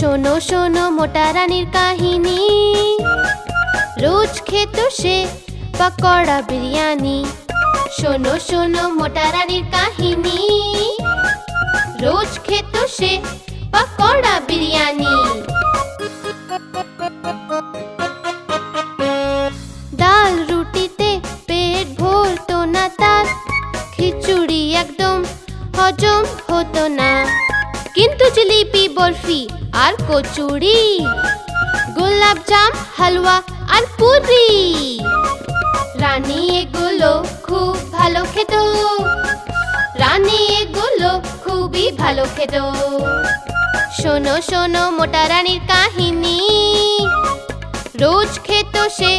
শোনো শোনো মোটা রানীর কাহিনী। রোজ খেত সে পকোড়া বিরিয়ানি। শোনো শোনো মোটা রানীর কাহিনী। রোজ খেত সে পকোড়া বিরিয়ানি। ডাল রুটিতে পেট ভরতো না তার। খিচুড়ি একদম হজম হতো না। কিন্তু জিলিপি, বরফি আর কচুরি। গোলাপ জাম, হালুয়া আর পুরি রানী এগুলো খুব ভালো খেত। রানী এগুলো খুবই ভালো খেত। শোনো শোনো, মোটা রানীর কাহিনী। রোজ খেত সে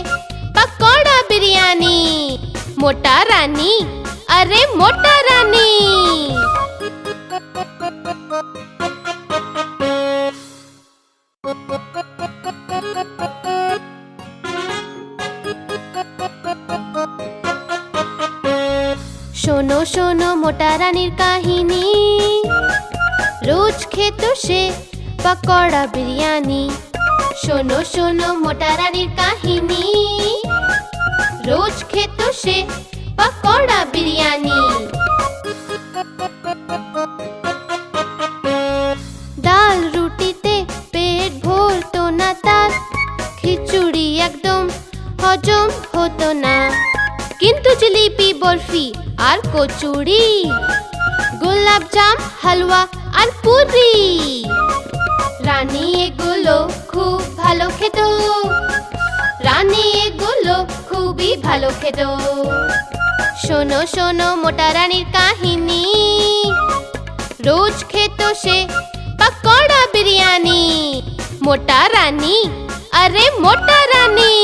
পকোড়া বিরিয়ানি। মোটা রানী, আরে মোটা রানী। শোনো শোনো মোটা রানীর কাহিনী। রোজ খেত সে পকোড়া বিরিয়ানি। শোনো শোনো মোটা রানীর কাহিনী। রোজ খেত সে পকোড়া বিরিয়ানি। ডাল রুটিতে পেট ভরতো না তার। খিচুড়ি একদম হজম হতো না। কিন্তু জিলিপি বরফি আর কচুরি, গোলাপ জাম, হালুয়া আর পুরি। রানী এগুলো খুব ভালো খেত। রানী এগুলো খুবই ভালো খেত। শোনো শোনো মোটা রানীর কাহিনী। রোজ খেত সে পকোড়া বিরিয়ানি। মোটা রানী, আরে মোটা রানী।